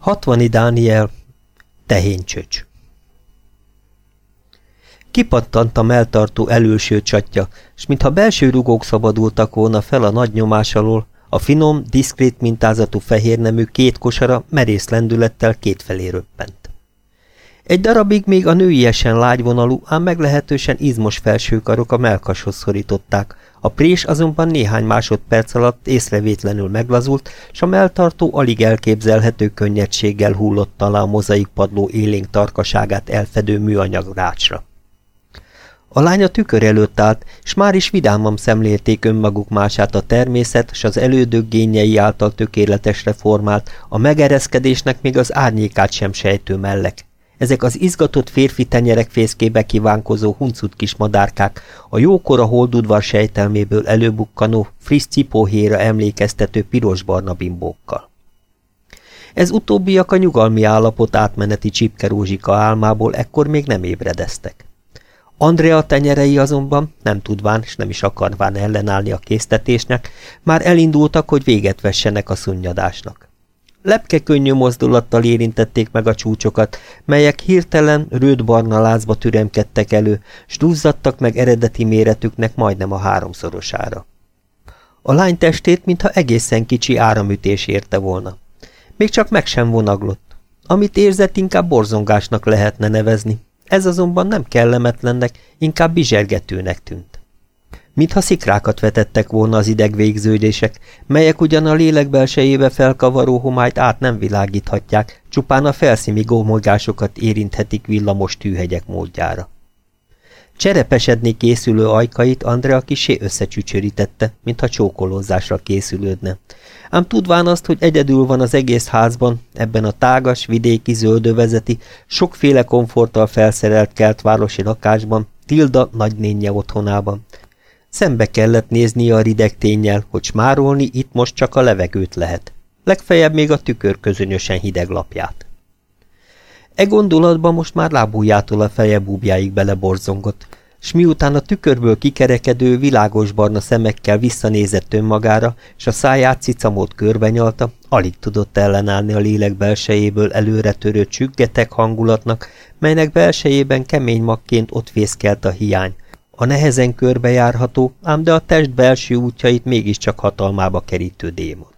Hatvani Dániel, tehénycsöcs. Kipattant a melltartó előső csatja, s mintha belső rugók szabadultak volna fel a nagy nyomás alól, a finom, diszkrét mintázatú fehérnemű két kosara merész lendülettel kétfelé röppent. Egy darabig még a nőiesen lágyvonalú, ám meglehetősen izmos felsőkarok a melkashoz szorították, a prés azonban néhány másodperc alatt észrevétlenül meglazult, s a melltartó alig elképzelhető könnyedséggel hullott alá a mozaik padló élénk tarkaságát elfedő műanyag rácsra. A lánya tükör előtt állt, s már is vidámam szemlélték önmaguk mását a természet, s az elődök gényei által tökéletesre formált, a megereszkedésnek még az árnyékát sem sejtő mellek. Ezek az izgatott férfi tenyerek fészkébe kívánkozó huncut kis madárkák, a jókora holdudvar sejtelméből előbukkanó, friss cipóhéra emlékeztető piros-barna bimbókkal. Ez utóbbiak a nyugalmi állapot átmeneti csipkerózsika álmából ekkor még nem ébredeztek. Andrea tenyerei azonban, nem tudván és nem is akarván ellenállni a késztetésnek, már elindultak, hogy véget vessenek a szunnyadásnak. Lepke könnyű mozdulattal érintették meg a csúcsokat, melyek hirtelen rőd-barna lázba türemkedtek elő, s duzzadtak meg eredeti méretüknek majdnem a háromszorosára. A lány testét, mintha egészen kicsi áramütés érte volna. Még csak meg sem vonaglott. Amit érzett, inkább borzongásnak lehetne nevezni. Ez azonban nem kellemetlennek, inkább bizsergetőnek tűnt mintha szikrákat vetettek volna az idegvégződések, melyek ugyan a lélek belsejébe felkavaró homályt át nem világíthatják, csupán a felszíni gómolgásokat érinthetik villamos tűhegyek módjára. Cserepesedni készülő ajkait Andrea kisé összecsücsörítette, mintha csókolózásra készülődne. Ám tudván azt, hogy egyedül van az egész házban, ebben a tágas, vidéki zöldövezeti, sokféle komforttal felszerelt keltvárosi lakásban, Tilda nagynénye otthonában, Szembe kellett nézni a rideg tényel, hogy smárolni itt most csak a levegőt lehet. Legfeljebb még a tükör közönösen hideg lapját. E gondolatban most már lábújától a feje búbjáig beleborzongott, s miután a tükörből kikerekedő, világos barna szemekkel visszanézett önmagára, és a száját cicamót körbenyalta, alig tudott ellenállni a lélek belsejéből előre törő csüggetek hangulatnak, melynek belsejében kemény magként ott fészkelt a hiány, a nehezen körbejárható, ám de a test belső útjait mégiscsak hatalmába kerítő démon.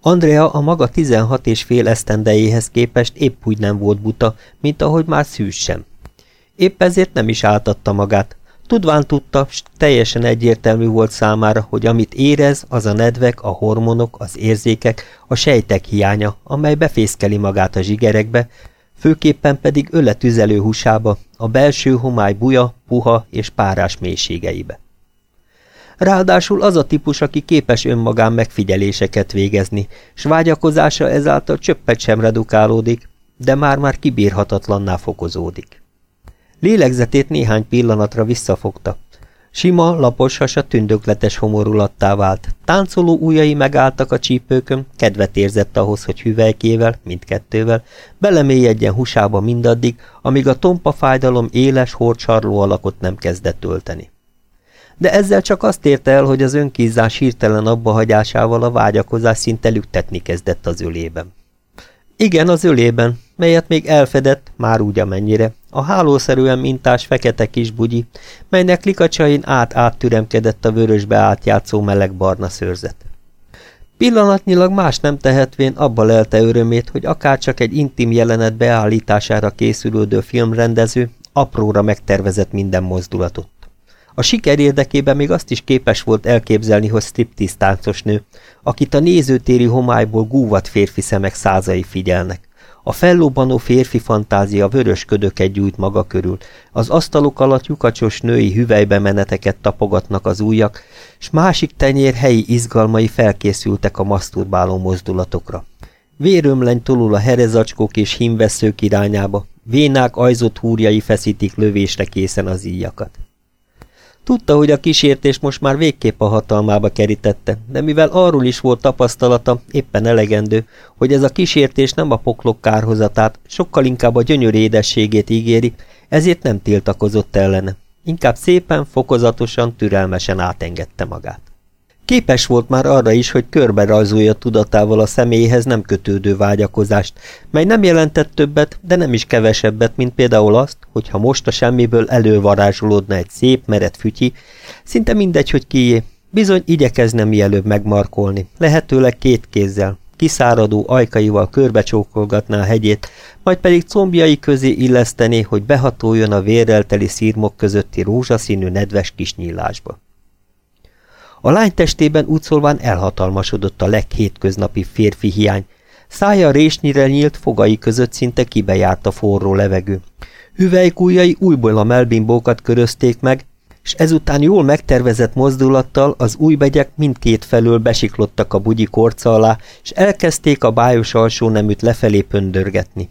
Andrea a maga 16 és fél esztendejéhez képest épp úgy nem volt buta, mint ahogy már szűs sem. Épp ezért nem is áltatta magát. Tudván tudta, s teljesen egyértelmű volt számára, hogy amit érez, az a nedvek, a hormonok, az érzékek, a sejtek hiánya, amely befészkeli magát a zsigerekbe, főképpen pedig öletüzelő húsába, a belső homály buja, puha és párás mélységeibe. Ráadásul az a típus, aki képes önmagán megfigyeléseket végezni, s vágyakozása ezáltal csöppet sem redukálódik, de már-már kibírhatatlanná fokozódik. Lélegzetét néhány pillanatra visszafogta, Sima, lapos hasa tündökletes homorulattá vált. Táncoló ujjai megálltak a csípőkön, kedvet érzett ahhoz, hogy hüvelykével, mindkettővel, belemélyedjen húsába mindaddig, amíg a tompa fájdalom éles, horcsarló alakot nem kezdett tölteni. De ezzel csak azt érte el, hogy az önkízás hirtelen abbahagyásával a vágyakozás szinte lüktetni kezdett az ölében. Igen, az ölében, melyet még elfedett, már úgy amennyire, a hálószerűen mintás fekete kis bugyi, melynek likacsain át-át türemkedett a vörösbe átjátszó meleg-barna szőrzet. Pillanatnyilag más nem tehetvén abba lelte örömét, hogy akárcsak egy intim jelenet beállítására készülődő filmrendező apróra megtervezett minden mozdulatot. A siker érdekében még azt is képes volt elképzelni, hogy táncos nő, akit a nézőtéri homályból gúvat férfi szemek százai figyelnek. A fellóbanó férfi fantázia vörös ködöket gyújt maga körül, az asztalok alatt lyukacsos női hüvelybe meneteket tapogatnak az ujjak, s másik tenyér helyi izgalmai felkészültek a maszturbáló mozdulatokra. Vérömleny tolul a herezacskók és hímveszők irányába, vénák ajzott húrjai feszítik lövésre készen az íjakat. Tudta, hogy a kísértés most már végképp a hatalmába kerítette, de mivel arról is volt tapasztalata, éppen elegendő, hogy ez a kísértés nem a poklok kárhozatát, sokkal inkább a gyönyör édességét ígéri, ezért nem tiltakozott ellene. Inkább szépen, fokozatosan, türelmesen átengedte magát. Képes volt már arra is, hogy körbe rajzolja tudatával a személyhez nem kötődő vágyakozást, mely nem jelentett többet, de nem is kevesebbet, mint például azt, hogy ha most a semmiből elővarázsolódna egy szép, meret fütyi, szinte mindegy, hogy kié, bizony igyekezne mielőbb megmarkolni, lehetőleg két kézzel, kiszáradó ajkaival körbecsókolgatná a hegyét, majd pedig combjai közé illesztené, hogy behatoljon a vérrel szírmok közötti rózsaszínű nedves kis nyílásba. A lány testében útszolván elhatalmasodott a leghétköznapi férfi hiány. Szája résnyire nyílt, fogai között szinte kibejárt a forró levegő. Hüvelykújjai újból a melbimbókat körözték meg, és ezután jól megtervezett mozdulattal az új begyek mindkét felől besiklottak a bugyi korca alá, és elkezdték a bájos alsó neműt lefelé pöndörgetni.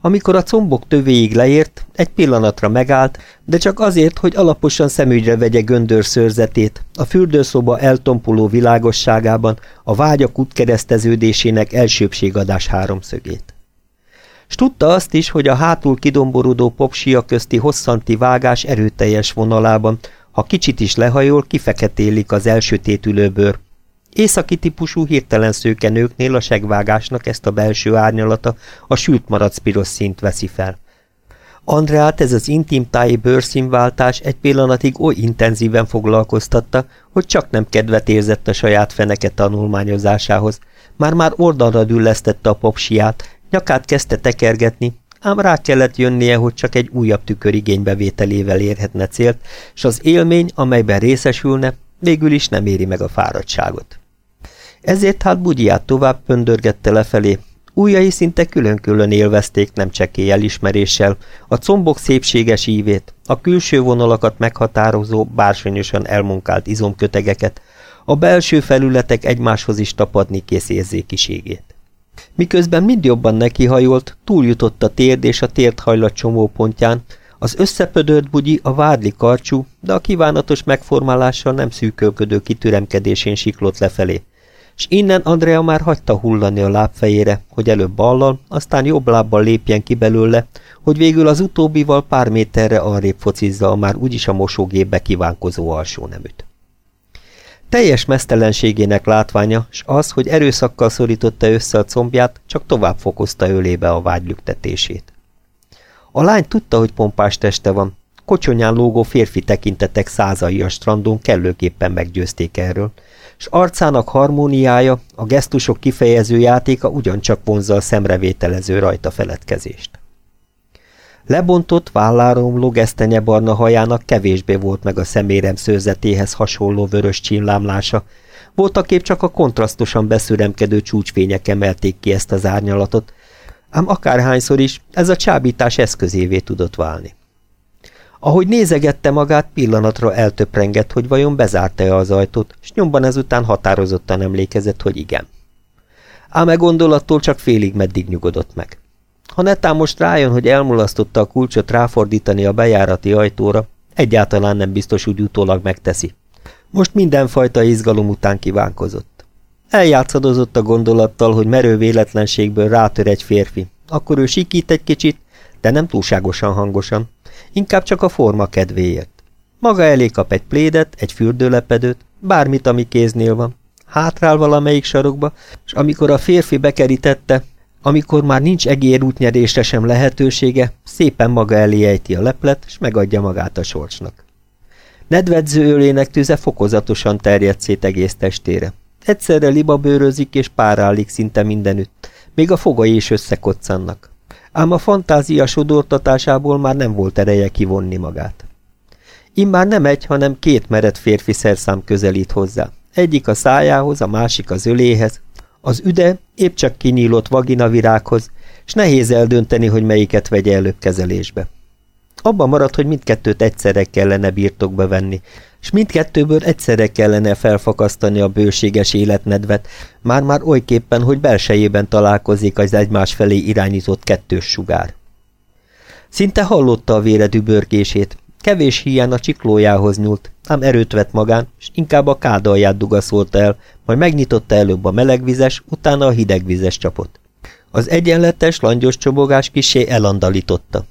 Amikor a combok tövéig leért, egy pillanatra megállt, de csak azért, hogy alaposan szemügyre vegye göndör szőrzetét, a fürdőszoba eltompuló világosságában a vágyak útkereszteződésének elsőbségadás háromszögét. S tudta azt is, hogy a hátul kidomborodó popsia közti hosszanti vágás erőteljes vonalában, ha kicsit is lehajol, kifeketélik az elsötétülő bőr, Északi típusú hirtelen szőke nőknél a segvágásnak ezt a belső árnyalata a sült piros szint veszi fel. Andreát ez az intim táji bőrszínváltás egy pillanatig oly intenzíven foglalkoztatta, hogy csak nem kedvet érzett a saját feneke tanulmányozásához. Már-már oldalra düllesztette a popsiát, nyakát kezdte tekergetni, ám rá kellett jönnie, hogy csak egy újabb tükör igénybevételével érhetne célt, és az élmény, amelyben részesülne, végül is nem éri meg a fáradtságot. Ezért hát bugyját tovább pöndörgette lefelé, Újjai szinte külön-külön élvezték nem csekély elismeréssel, a combok szépséges ívét, a külső vonalakat meghatározó, bársonyosan elmunkált izomkötegeket, a belső felületek egymáshoz is tapadni kész érzékiségét. Miközben mind jobban nekihajolt, túljutott a térd és a térdhajlat csomópontján, az összepödört bugyi a vádli karcsú, de a kívánatos megformálással nem szűkölködő kitüremkedésén siklott lefelé, és innen Andrea már hagyta hullani a lábfejére, hogy előbb ballal, aztán jobb lábbal lépjen ki belőle, hogy végül az utóbbival pár méterre arrébb focizza a már úgyis a mosógépbe kívánkozó alsó neműt. Teljes mesztelenségének látványa, s az, hogy erőszakkal szorította össze a combját, csak tovább fokozta ölébe a vágylüktetését. A lány tudta, hogy pompás teste van, kocsonyán lógó férfi tekintetek százai a strandon kellőképpen meggyőzték erről, s arcának harmóniája, a gesztusok kifejező játéka ugyancsak vonzza a szemrevételező rajta feledkezést. Lebontott, vállárom barna hajának kevésbé volt meg a szemérem szőrzetéhez hasonló vörös csillámlása, voltaképp csak a kontrasztosan beszüremkedő csúcsfények emelték ki ezt az árnyalatot, ám akárhányszor is ez a csábítás eszközévé tudott válni. Ahogy nézegette magát, pillanatra eltöprengett, hogy vajon bezárta-e az ajtót, s nyomban ezután határozottan emlékezett, hogy igen. Ám e gondolattól csak félig meddig nyugodott meg. Ha netán most rájön, hogy elmulasztotta a kulcsot ráfordítani a bejárati ajtóra, egyáltalán nem biztos úgy utólag megteszi. Most mindenfajta izgalom után kívánkozott. Eljátszadozott a gondolattal, hogy merő véletlenségből rátör egy férfi. Akkor ő sikít egy kicsit, de nem túlságosan hangosan, inkább csak a forma kedvéért. Maga elé kap egy plédet, egy fürdőlepedőt, bármit, ami kéznél van. Hátrál valamelyik sarokba, és amikor a férfi bekerítette, amikor már nincs egérútnyerésre sem lehetősége, szépen maga elé ejti a leplet, és megadja magát a sorsnak. Nedvedző ölének tüze fokozatosan terjed szét egész testére. Egyszerre libabőrözik és párálik szinte mindenütt, még a fogai is összekoccannak ám a fantázia sodortatásából már nem volt ereje kivonni magát. Immár nem egy, hanem két mered férfi szerszám közelít hozzá. Egyik a szájához, a másik az öléhez, az üde épp csak kinyílott vaginavirághoz, s nehéz eldönteni, hogy melyiket vegye előbb kezelésbe. Abban maradt, hogy mindkettőt egyszerre kellene birtokba venni, s mindkettőből egyszerre kellene felfakasztani a bőséges életnedvet, már-már olyképpen, hogy belsejében találkozik az egymás felé irányított kettős sugár. Szinte hallotta a vére dübörgését, kevés hiány a csiklójához nyúlt, ám erőt vett magán, és inkább a kádalját dugaszolta el, majd megnyitotta előbb a melegvizes, utána a hidegvizes csapot. Az egyenletes, langyos csobogás kisé elandalította.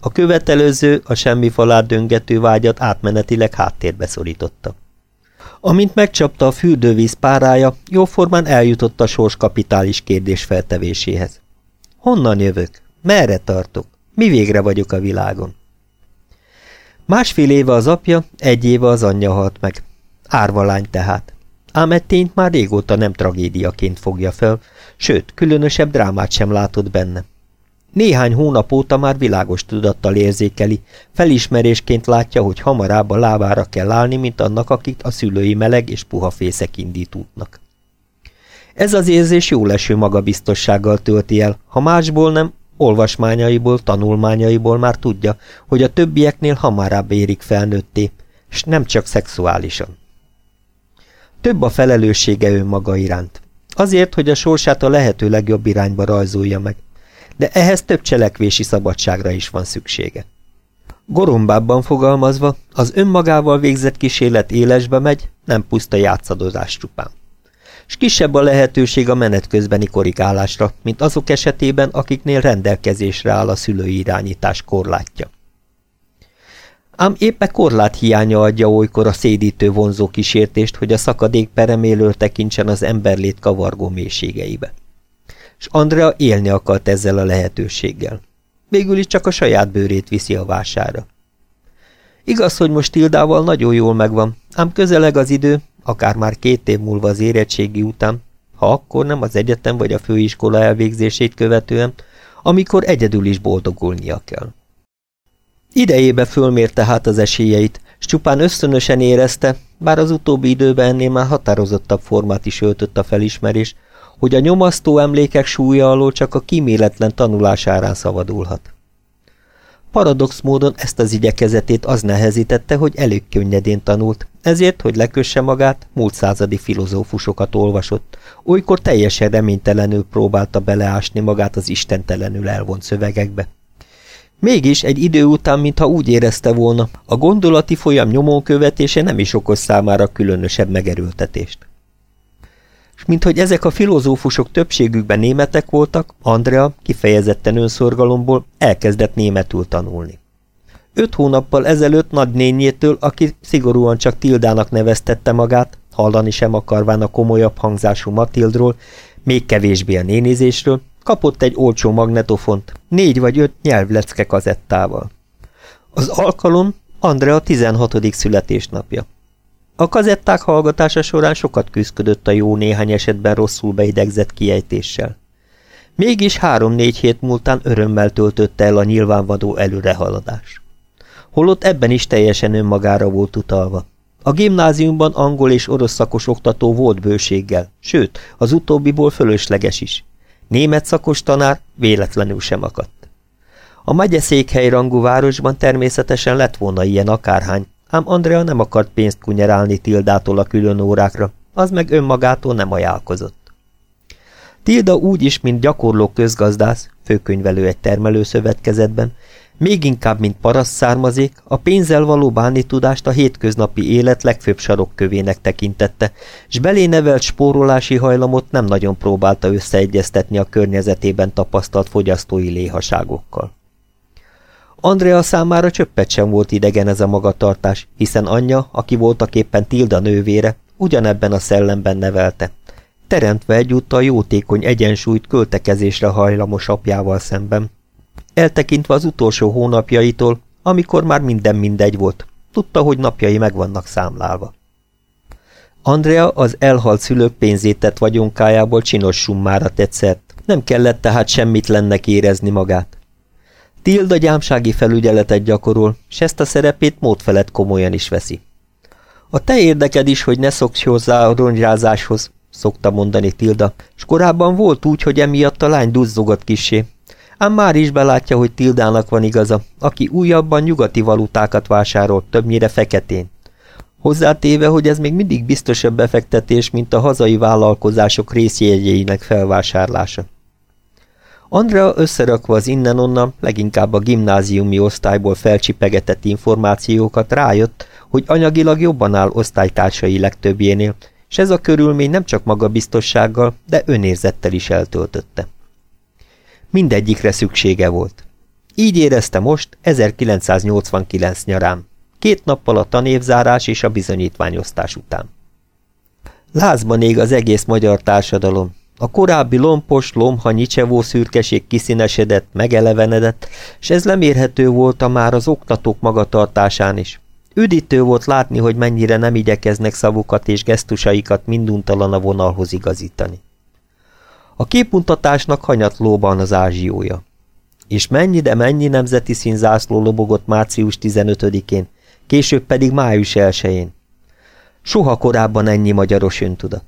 A követelőző, a semmi falát döngető vágyat átmenetileg háttérbe szorította. Amint megcsapta a fürdővíz párája, jóformán eljutott a sors kapitális kérdés feltevéséhez. Honnan jövök? Merre tartok? Mi végre vagyok a világon? Másfél éve az apja, egy éve az anyja halt meg. Árvalány tehát. Ám egy tényt már régóta nem tragédiaként fogja fel, sőt, különösebb drámát sem látott benne. Néhány hónap óta már világos tudattal érzékeli, felismerésként látja, hogy hamarabb a lábára kell állni, mint annak, akit a szülői meleg és puha fészek indít útnak. Ez az érzés jó leső magabiztossággal tölti el, ha másból nem, olvasmányaiból, tanulmányaiból már tudja, hogy a többieknél hamarabb érik felnőtté, és nem csak szexuálisan. Több a felelőssége önmaga iránt. Azért, hogy a sorsát a lehető legjobb irányba rajzolja meg, de ehhez több cselekvési szabadságra is van szüksége. Gorombábban fogalmazva, az önmagával végzett kísérlet élesbe megy, nem puszta játszadozás csupán. S kisebb a lehetőség a menet közbeni korrigálásra, mint azok esetében, akiknél rendelkezésre áll a szülői irányítás korlátja. Ám éppe korlát hiánya adja olykor a szédítő vonzó kísértést, hogy a szakadék peremélől tekintsen az emberlét kavargó mélységeibe és Andrea élni akart ezzel a lehetőséggel. Végül is csak a saját bőrét viszi a vására. Igaz, hogy most Tildával nagyon jól megvan, ám közeleg az idő, akár már két év múlva az érettségi után, ha akkor nem az egyetem vagy a főiskola elvégzését követően, amikor egyedül is boldogulnia kell. Idejébe fölmérte hát az esélyeit, s csupán ösztönösen érezte, bár az utóbbi időben ennél már határozottabb formát is öltött a felismerés, hogy a nyomasztó emlékek súlya alól csak a kíméletlen tanulásárán szabadulhat. Paradox módon ezt az igyekezetét az nehezítette, hogy elég könnyedén tanult, ezért, hogy lekösse magát, múlt századi filozófusokat olvasott, olykor teljesen reménytelenül próbálta beleásni magát az istentelenül elvont szövegekbe. Mégis egy idő után, mintha úgy érezte volna, a gondolati folyam nyomon követése nem is okoz számára különösebb megerőltetést és minthogy ezek a filozófusok többségükben németek voltak, Andrea kifejezetten önszorgalomból elkezdett németül tanulni. Öt hónappal ezelőtt nagynényétől, aki szigorúan csak Tildának neveztette magát, hallani sem akarván a komolyabb hangzású Matildról, még kevésbé a nénézésről, kapott egy olcsó magnetofont, négy vagy öt nyelvlecke kazettával. Az alkalom Andrea 16. születésnapja. A kazetták hallgatása során sokat küzdött a jó néhány esetben rosszul beidegzett kiejtéssel. Mégis három-négy hét múltán örömmel töltötte el a nyilvánvaló előrehaladás. Holott ebben is teljesen önmagára volt utalva. A gimnáziumban angol és orosz szakos oktató volt bőséggel, sőt, az utóbbiból fölösleges is. Német szakos tanár véletlenül sem akadt. A megyeszékhely rangú városban természetesen lett volna ilyen akárhány, ám Andrea nem akart pénzt kunyerálni Tildától a külön órákra, az meg önmagától nem ajánlkozott. Tilda úgy is, mint gyakorló közgazdász, főkönyvelő egy termelőszövetkezetben, még inkább, mint paraszt származék, a pénzzel való bánni tudást a hétköznapi élet legfőbb sarokkövének tekintette, s belé nevelt spórolási hajlamot nem nagyon próbálta összeegyeztetni a környezetében tapasztalt fogyasztói léhaságokkal. Andrea számára csöppet sem volt idegen ez a magatartás, hiszen anyja, aki voltak éppen Tilda nővére, ugyanebben a szellemben nevelte, teremtve egyúttal jótékony egyensúlyt költekezésre hajlamos apjával szemben. Eltekintve az utolsó hónapjaitól, amikor már minden mindegy volt, tudta, hogy napjai meg vannak számlálva. Andrea az elhalt szülők pénzét tett vagyonkájából csinos summára tetszett, nem kellett tehát semmit lennek érezni magát. Tilda gyámsági felügyeletet gyakorol, s ezt a szerepét mód felett komolyan is veszi. A te érdeked is, hogy ne szoksz hozzá a rongyázáshoz, szokta mondani Tilda, s korábban volt úgy, hogy emiatt a lány duzzogott kisé. Ám már is belátja, hogy Tildának van igaza, aki újabban nyugati valutákat vásárol, többnyire feketén. Hozzátéve, hogy ez még mindig biztosabb befektetés, mint a hazai vállalkozások részjegyeinek felvásárlása. Andrea összerakva az innen-onnan, leginkább a gimnáziumi osztályból felcsipegetett információkat rájött, hogy anyagilag jobban áll osztálytársai legtöbbjénél, és ez a körülmény nem csak magabiztossággal, de önérzettel is eltöltötte. Mindegyikre szüksége volt. Így érezte most 1989 nyarán, két nappal a tanévzárás és a bizonyítványosztás után. Lázban ég az egész magyar társadalom. A korábbi lompos, lomha, nyicsevó szürkeség kiszínesedett, megelevenedett, és ez lemérhető volt a már az oktatók magatartásán is. Üdítő volt látni, hogy mennyire nem igyekeznek szavukat és gesztusaikat minduntalan a vonalhoz igazítani. A képmutatásnak hanyatlóban az ázsiója. És mennyi, de mennyi nemzeti színzászló lobogott március 15-én, később pedig május 1-én. Soha korábban ennyi magyaros öntudat.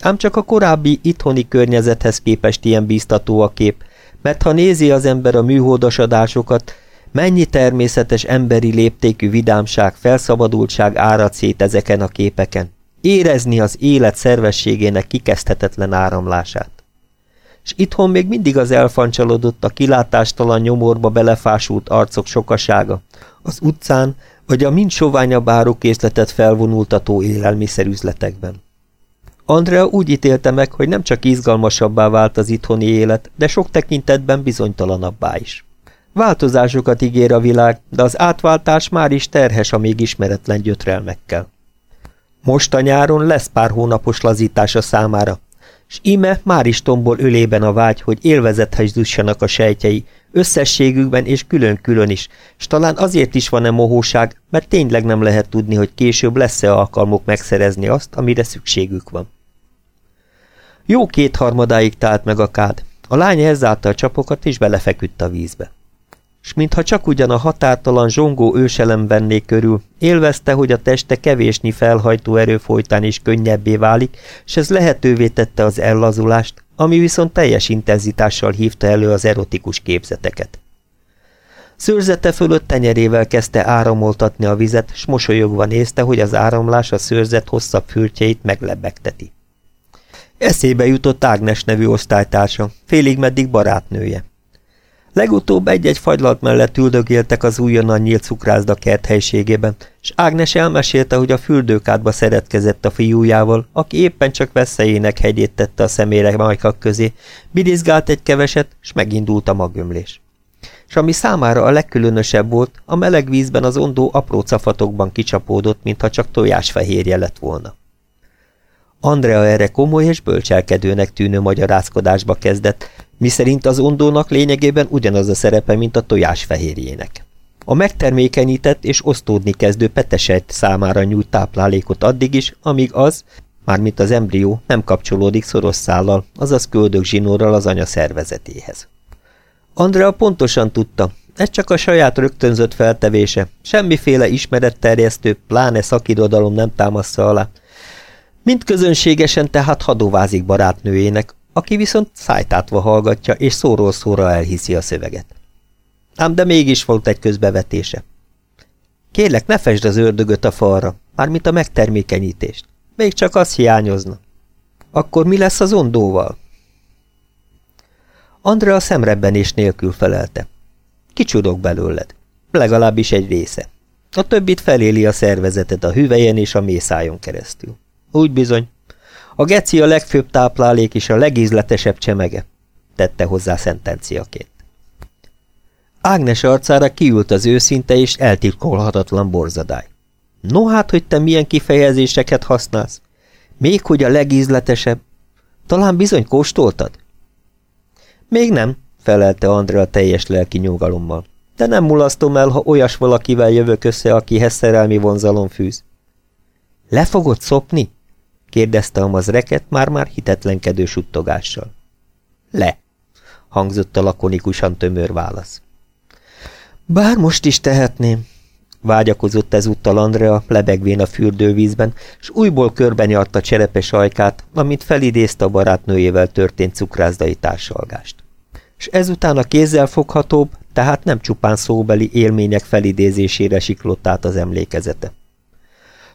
Ám csak a korábbi itthoni környezethez képest ilyen bíztató a kép, mert ha nézi az ember a műholdasadásokat, mennyi természetes emberi léptékű vidámság, felszabadultság árad szét ezeken a képeken, érezni az élet szervességének kikezdhetetlen áramlását. És itthon még mindig az elfancsalodott, a kilátástalan nyomorba belefásult arcok sokasága, az utcán, vagy a mind soványabb árukészletet felvonultató élelmiszerüzletekben. Andrea úgy ítélte meg, hogy nem csak izgalmasabbá vált az itthoni élet, de sok tekintetben bizonytalanabbá is. Változásokat ígér a világ, de az átváltás már is terhes a még ismeretlen gyötrelmekkel. Most a nyáron lesz pár hónapos lazítása számára, s íme már is tombol ölében a vágy, hogy élvezethez jussanak a sejtjei, összességükben és külön-külön is, s talán azért is van-e mohóság, mert tényleg nem lehet tudni, hogy később lesz-e alkalmuk megszerezni azt, amire szükségük van. Jó kétharmadáig tált meg a kád, a lány elzárta a csapokat és belefeküdt a vízbe s mintha csak ugyan a határtalan zsongó őselem venné körül, élvezte, hogy a teste kevésnyi felhajtó erő folytán is könnyebbé válik, s ez lehetővé tette az ellazulást, ami viszont teljes intenzitással hívta elő az erotikus képzeteket. Szőrzete fölött tenyerével kezdte áramoltatni a vizet, s mosolyogva nézte, hogy az áramlás a szőrzet hosszabb fürtjeit meglebegteti. Eszébe jutott Ágnes nevű osztálytársa, félig meddig barátnője. Legutóbb egy-egy fagylalt mellett üldögéltek az újonnan nyílt cukrászda kert helységében, és Ágnes elmesélte, hogy a fürdőkádba szeretkezett a fiújával, aki éppen csak veszélyének hegyét tette a szemére majkak közé, bidizgált egy keveset, és megindult a magömlés. És ami számára a legkülönösebb volt, a meleg vízben az ondó apró cafatokban kicsapódott, mintha csak tojásfehérje lett volna. Andrea erre komoly és bölcselkedőnek tűnő magyarázkodásba kezdett, miszerint az ondónak lényegében ugyanaz a szerepe, mint a tojás fehérjének. A megtermékenyített és osztódni kezdő petesejt számára nyújt táplálékot addig is, amíg az, mármint az embrió, nem kapcsolódik szoros szállal, azaz köldök zsinórral az anya szervezetéhez. Andrea pontosan tudta, ez csak a saját rögtönzött feltevése, semmiféle ismeretterjesztő, pláne szakirodalom nem támaszza alá, mint közönségesen tehát hadóvázik barátnőjének, aki viszont szájtátva hallgatja, és szóról szóra elhiszi a szöveget. Ám de mégis volt egy közbevetése. Kérlek, ne fesd az ördögöt a falra, mármint a megtermékenyítést. Még csak az hiányozna. Akkor mi lesz az ondóval? Andrea szemrebbenés nélkül felelte. Kicsudok belőled. Legalábbis egy része. A többit feléli a szervezetet a hüvelyen és a mészájon keresztül. Úgy bizony. A geci a legfőbb táplálék és a legízletesebb csemege, tette hozzá szentenciaként. Ágnes arcára kiült az őszinte és eltitkolhatatlan borzadály. No hát, hogy te milyen kifejezéseket használsz? Még hogy a legízletesebb? Talán bizony kóstoltad? Még nem, felelte Andrea teljes lelki nyugalommal. De nem mulasztom el, ha olyas valakivel jövök össze, akihez szerelmi vonzalom fűz. Le fogod szopni? Kérdezte a mazreket már-már hitetlenkedő suttogással. Le, hangzott a lakonikusan tömör válasz. Bár most is tehetném, vágyakozott ezúttal Andrea, lebegvén a fürdővízben, s újból körbenyarta cserepes ajkát, amint felidézte a barátnőjével történt cukrászdai társalgást. S ezután a kézzel foghatóbb, tehát nem csupán szóbeli élmények felidézésére siklott át az emlékezete.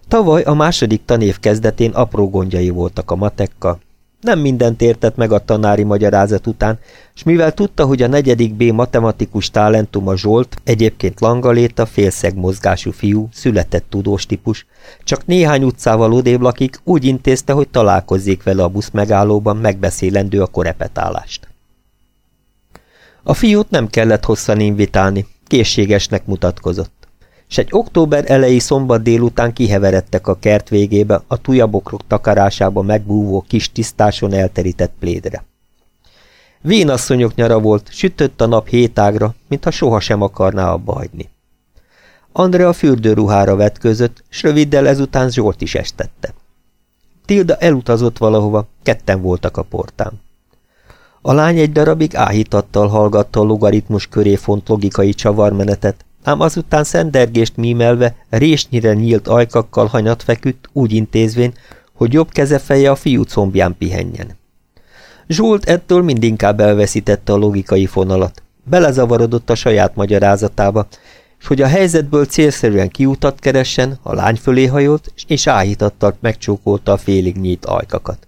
Tavaly a második tanév kezdetén apró gondjai voltak a matekka. Nem mindent értett meg a tanári magyarázat után, és mivel tudta, hogy a negyedik B matematikus talentuma Zsolt, egyébként langaléta, félszeg mozgású fiú, született tudós típus, csak néhány utcával odébb lakik, úgy intézte, hogy találkozzék vele a busz megállóban megbeszélendő a korepetálást. A fiút nem kellett hosszan invitálni, készségesnek mutatkozott s egy október elejé szombat délután kiheveredtek a kert végébe a tujabokrok takarásába megbúvó kis tisztáson elterített plédre. Vénasszonyok nyara volt, sütött a nap hétágra, mintha sohasem akarná abba hagyni. Andrea fürdőruhára vetközött, s röviddel ezután Zsolt is estette. Tilda elutazott valahova, ketten voltak a portán. A lány egy darabig áhítattal hallgatta a logaritmus köré font logikai csavarmenetet, ám azután szendergést mímelve résnyire nyílt ajkakkal hanyat feküdt, úgy intézvén, hogy jobb keze feje a fiú combján pihenjen. Zsolt ettől mindinkább elveszítette a logikai fonalat. Belezavarodott a saját magyarázatába, és hogy a helyzetből célszerűen kiutat keressen, a lány fölé hajolt, és áhítattal megcsókolta a félig nyílt ajkakat.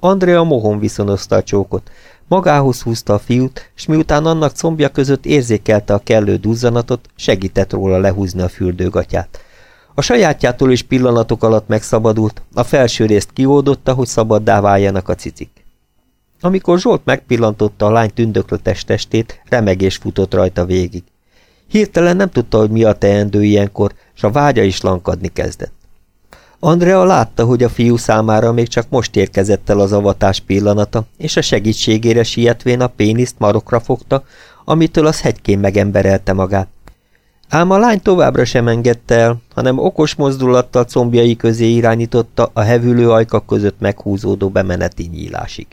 Andrea mohon viszonozta a csókot, magához húzta a fiút, és miután annak combja között érzékelte a kellő duzzanatot, segített róla lehúzni a fürdőgatját. A sajátjától is pillanatok alatt megszabadult, a felső részt kiódotta, hogy szabaddá váljanak a cicik. Amikor Zsolt megpillantotta a lány tündöklötes testét, remegés futott rajta végig. Hirtelen nem tudta, hogy mi a teendő ilyenkor, s a vágya is lankadni kezdett. Andrea látta, hogy a fiú számára még csak most érkezett el az avatás pillanata, és a segítségére sietvén a péniszt marokra fogta, amitől az hegykén megemberelte magát. Ám a lány továbbra sem engedte el, hanem okos mozdulattal combjai közé irányította a hevülő ajkak között meghúzódó bemeneti nyílásig.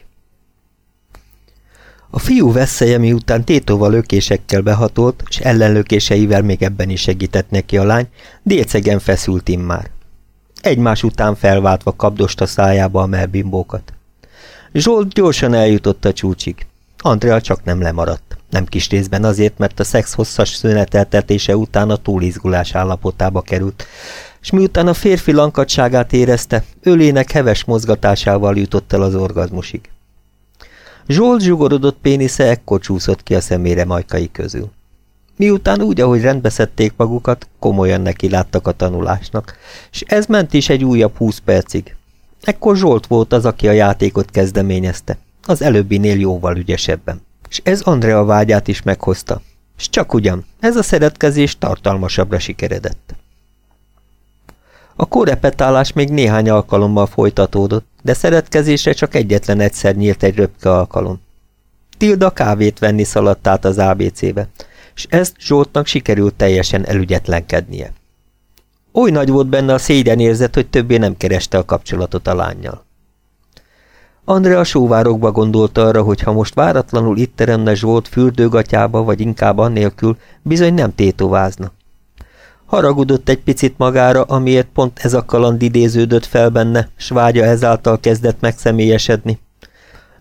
A fiú veszélye miután tétóval lökésekkel behatolt, és ellenlökéseivel még ebben is segített neki a lány, délcegen feszült immár. Egymás után felváltva kapdosta szájába a melbimbókat. Zsolt gyorsan eljutott a csúcsig. Andrea csak nem lemaradt. Nem kis részben azért, mert a szex hosszas szüneteltetése után a túlizgulás állapotába került, és miután a férfi lankadságát érezte, ölének heves mozgatásával jutott el az orgazmusig. Zsolt zsugorodott pénisze ekkor csúszott ki a szemére majkai közül. Miután úgy, ahogy rendbeszedték magukat, komolyan neki láttak a tanulásnak, és ez ment is egy újabb húsz percig. Ekkor Zsolt volt az, aki a játékot kezdeményezte, az előbbinél jóval ügyesebben. És ez Andrea vágyát is meghozta. És csak ugyan, ez a szeretkezés tartalmasabbra sikeredett. A korepetálás még néhány alkalommal folytatódott, de szeretkezésre csak egyetlen egyszer nyílt egy röpke alkalom. Tilda kávét venni szaladt át az ABC-be, és ezt Zsoltnak sikerült teljesen elügyetlenkednie. Oly nagy volt benne a érzet, hogy többé nem kereste a kapcsolatot a lányjal. Andrea sóvárokba gondolta arra, hogy ha most váratlanul itt teremne Zsolt fürdőgatyába, vagy inkább annélkül, bizony nem tétovázna. Haragudott egy picit magára, amiért pont ez a kaland idéződött fel benne, s vágya ezáltal kezdett megszemélyesedni.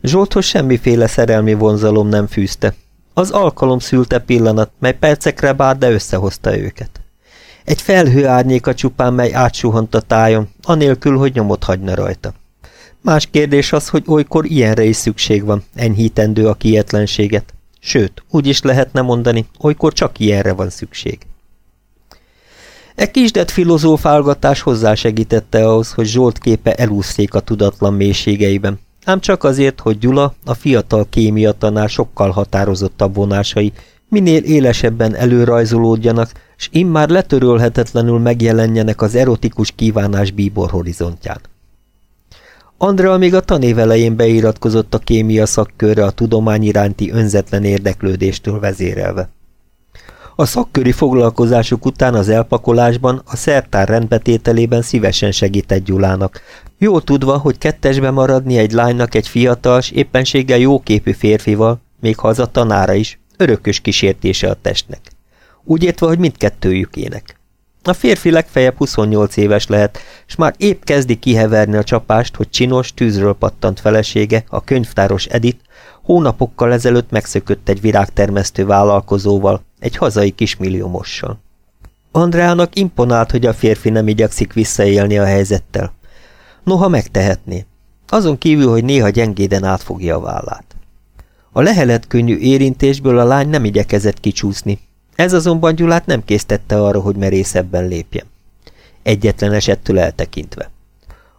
Zsolthoz semmiféle szerelmi vonzalom nem fűzte. Az alkalom szülte pillanat, mely percekre bár, de összehozta őket. Egy felhő árnyéka csupán, mely átsuhant a tájon, anélkül, hogy nyomot hagyna rajta. Más kérdés az, hogy olykor ilyenre is szükség van, enyhítendő a kietlenséget. Sőt, úgy is lehetne mondani, olykor csak ilyenre van szükség. E kisdet filozófálgatás hozzásegítette ahhoz, hogy Zsolt képe elúszték a tudatlan mélységeiben, ám csak azért, hogy Gyula, a fiatal kémia tanár sokkal határozottabb vonásai minél élesebben előrajzolódjanak, s immár letörölhetetlenül megjelenjenek az erotikus kívánás bíbor horizontján. Andrea még a tanév elején beiratkozott a kémia szakkörre a tudomány iránti önzetlen érdeklődéstől vezérelve. A szakköri foglalkozásuk után az elpakolásban, a szertár rendbetételében szívesen segített Gyulának, jól tudva, hogy kettesbe maradni egy lánynak egy fiatal, s éppenséggel jóképű férfival, még ha az a tanára is, örökös kísértése a testnek. Úgy értve, hogy mindkettőjükének. A férfi legfeljebb 28 éves lehet, és már épp kezdi kiheverni a csapást, hogy csinos, tűzről pattant felesége, a könyvtáros Edith, hónapokkal ezelőtt megszökött egy virágtermesztő vállalkozóval, egy hazai kismilliómossal. Andrának imponált, hogy a férfi nem igyekszik visszaélni a helyzettel. Noha megtehetné. Azon kívül, hogy néha gyengéden átfogja a vállát. A lehelet könnyű érintésből a lány nem igyekezett kicsúszni. Ez azonban Gyulát nem késztette arra, hogy merészebben lépjen. Egyetlen esettől eltekintve.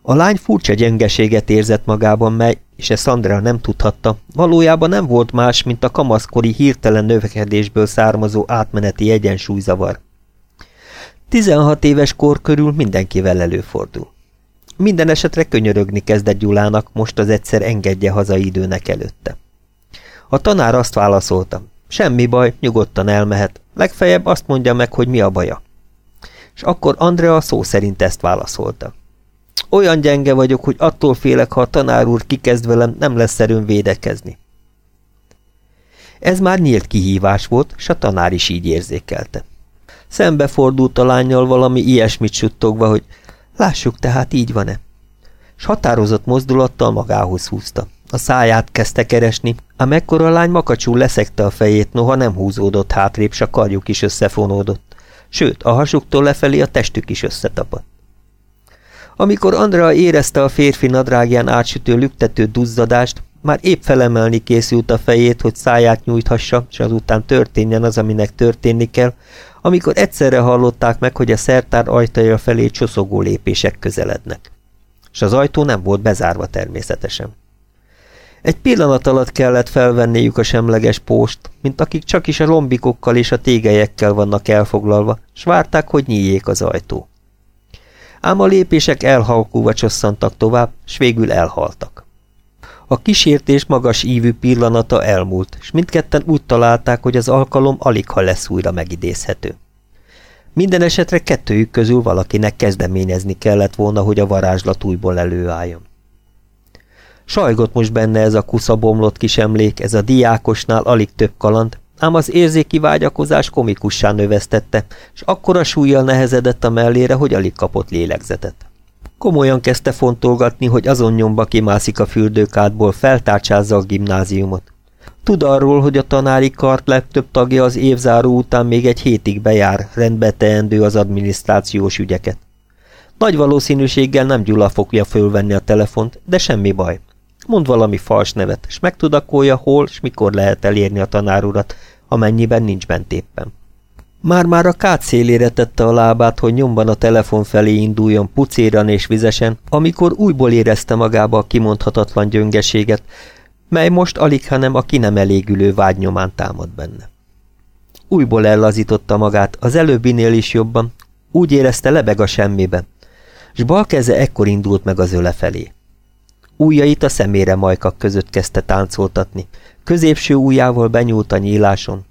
A lány furcsa gyengeséget érzett magában, mely, és ezt Sandra nem tudhatta, valójában nem volt más, mint a kamaszkori hirtelen növekedésből származó átmeneti egyensúlyzavar. 16 éves kor körül mindenkivel előfordul. Minden esetre könyörögni kezdett Gyulának, most az egyszer engedje haza időnek előtte. A tanár azt válaszolta, semmi baj, nyugodtan elmehet, legfeljebb azt mondja meg, hogy mi a baja. És akkor Andrea szó szerint ezt válaszolta. Olyan gyenge vagyok, hogy attól félek, ha a tanár úr kikezd velem, nem lesz erőm védekezni. Ez már nyílt kihívás volt, s a tanár is így érzékelte. Szembefordult a lányjal valami ilyesmit suttogva, hogy lássuk tehát így van-e. S határozott mozdulattal magához húzta. A száját kezdte keresni, ám ekkor a lány makacsul leszekte a fejét, noha nem húzódott hátrébb, s a karjuk is összefonódott. Sőt, a hasuktól lefelé a testük is összetapadt. Amikor Andrea érezte a férfi nadrágján átsütő lüktető duzzadást, már épp felemelni készült a fejét, hogy száját nyújthassa, és azután történjen az, aminek történni kell, amikor egyszerre hallották meg, hogy a szertár ajtaja felé csoszogó lépések közelednek. És az ajtó nem volt bezárva természetesen. Egy pillanat alatt kellett felvenniük a semleges póst, mint akik csak is a lombikokkal és a tégelyekkel vannak elfoglalva, s várták, hogy nyíljék az ajtó. Ám a lépések elhalkulva csosszantak tovább, s végül elhaltak. A kísértés magas ívű pillanata elmúlt, és mindketten úgy találták, hogy az alkalom alig ha lesz újra megidézhető. Minden esetre kettőjük közül valakinek kezdeményezni kellett volna, hogy a varázslat újból előálljon. Sajgott most benne ez a kusza bomlott kis emlék, ez a diákosnál alig több kaland, ám az érzéki vágyakozás komikussá növesztette, és akkora súlyjal nehezedett a mellére, hogy alig kapott lélegzetet. Komolyan kezdte fontolgatni, hogy azon nyomba kimászik a fürdőkádból, feltárcsázza a gimnáziumot. Tud arról, hogy a tanári kart legtöbb tagja az évzáró után még egy hétig bejár, rendbe teendő az adminisztrációs ügyeket. Nagy valószínűséggel nem Gyula fogja fölvenni a telefont, de semmi baj. Mond valami fals nevet, és megtudakolja, hol és mikor lehet elérni a tanárurat, amennyiben nincs bent éppen. Már-már a kát szélére tette a lábát, hogy nyomban a telefon felé induljon pucéran és vizesen, amikor újból érezte magába a kimondhatatlan gyöngeséget, mely most alig, hanem a ki nem elégülő vágynyomán támad benne. Újból ellazította magát, az előbbinél is jobban, úgy érezte lebeg a semmiben, s bal keze ekkor indult meg az öle felé. Újjait a szemére majkak között kezdte táncoltatni, középső ujjával benyúlt a nyíláson,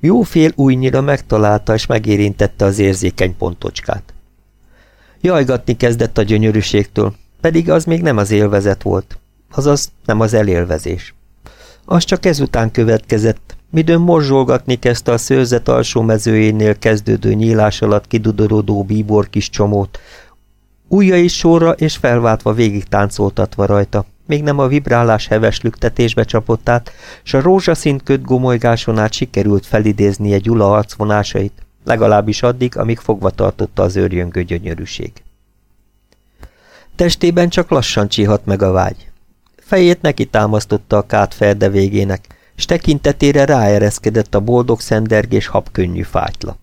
jó fél újnyira megtalálta és megérintette az érzékeny pontocskát. Jajgatni kezdett a gyönyörűségtől, pedig az még nem az élvezet volt, azaz nem az elélvezés. Az csak ezután következett, midőn morzsolgatni kezdte a szőrzet alsó mezőjénél kezdődő nyílás alatt kidudorodó bíbor kis csomót, ujjai sorra és felváltva végig táncoltatva rajta, még nem a vibrálás heves lüktetésbe csapott át, s a rózsaszín köt gomolygáson át sikerült felidéznie Gyula arcvonásait, legalábbis addig, amíg fogva tartotta az őrjöngő gyönyörűség. Testében csak lassan csihat meg a vágy. Fejét neki támasztotta a kát ferde végének, s tekintetére ráereszkedett a boldog szendergés habkönnyű fátyla.